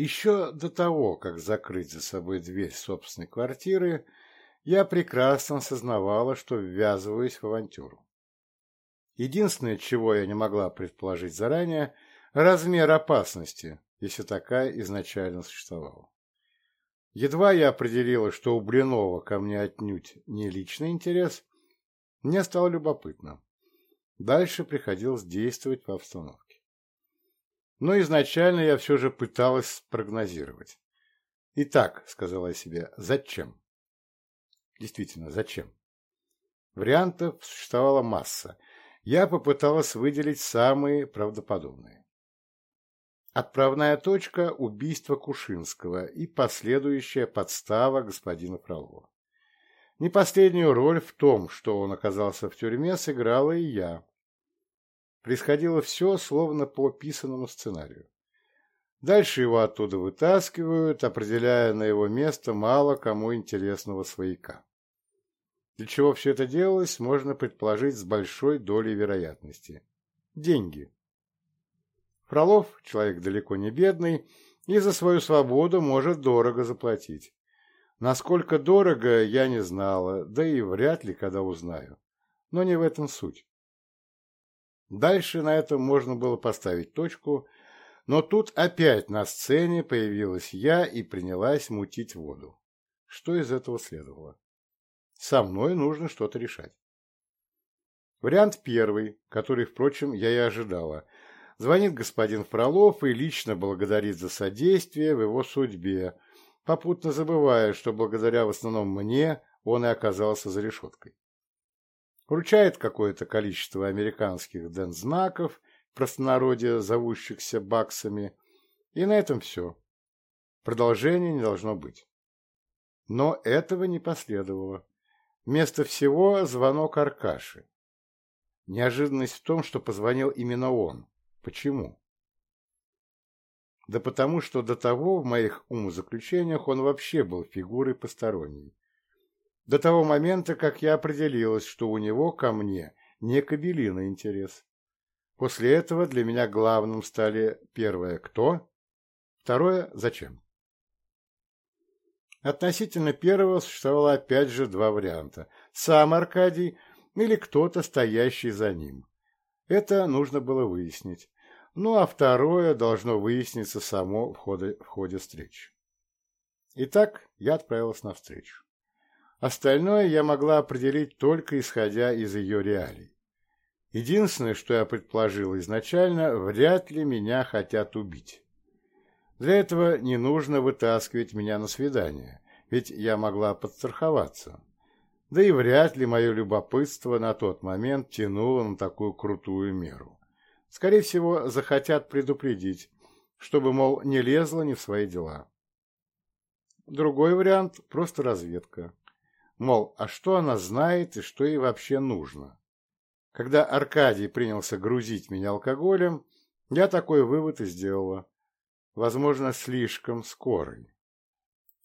Еще до того, как закрыть за собой дверь собственной квартиры, я прекрасно осознавала, что ввязываюсь в авантюру. Единственное, чего я не могла предположить заранее, размер опасности, если такая изначально существовала. Едва я определила, что у Блинова ко мне отнюдь не личный интерес, мне стало любопытно. Дальше приходилось действовать по обстановке. Но изначально я все же пыталась спрогнозировать. Итак, сказала я себе, зачем? Действительно, зачем? Вариантов существовала масса. Я попыталась выделить самые правдоподобные. Отправная точка – убийство Кушинского и последующая подстава господина Фролова. Не последнюю роль в том, что он оказался в тюрьме, сыграла и я. Происходило все словно по писанному сценарию. Дальше его оттуда вытаскивают, определяя на его место мало кому интересного свояка. Для чего все это делалось, можно предположить с большой долей вероятности. Деньги. Фролов, человек далеко не бедный, и за свою свободу может дорого заплатить. Насколько дорого, я не знала, да и вряд ли когда узнаю. Но не в этом суть. Дальше на этом можно было поставить точку, но тут опять на сцене появилась я и принялась мутить воду. Что из этого следовало? Со мной нужно что-то решать. Вариант первый, который, впрочем, я и ожидала. Звонит господин Фролов и лично благодарит за содействие в его судьбе, попутно забывая, что благодаря в основном мне он Вручает какое-то количество американских дензнаков, простонародье зовущихся баксами, и на этом все. Продолжения не должно быть. Но этого не последовало. Вместо всего звонок Аркаши. Неожиданность в том, что позвонил именно он. Почему? Да потому, что до того в моих умозаключениях он вообще был фигурой посторонней. До того момента, как я определилась, что у него ко мне не кабелиный интерес. После этого для меня главным стали первое «кто», второе «зачем». Относительно первого существовало опять же два варианта – сам Аркадий или кто-то, стоящий за ним. Это нужно было выяснить. Ну а второе должно выясниться само в ходе, в ходе встречи. Итак, я отправилась на встречу. Остальное я могла определить только исходя из ее реалий. Единственное, что я предположила изначально, вряд ли меня хотят убить. Для этого не нужно вытаскивать меня на свидание, ведь я могла подстраховаться. Да и вряд ли мое любопытство на тот момент тянуло на такую крутую меру. Скорее всего, захотят предупредить, чтобы, мол, не лезла не в свои дела. Другой вариант – просто разведка мол, а что она знает и что ей вообще нужно. Когда Аркадий принялся грузить меня алкоголем, я такой вывод и сделала. Возможно, слишком скорый.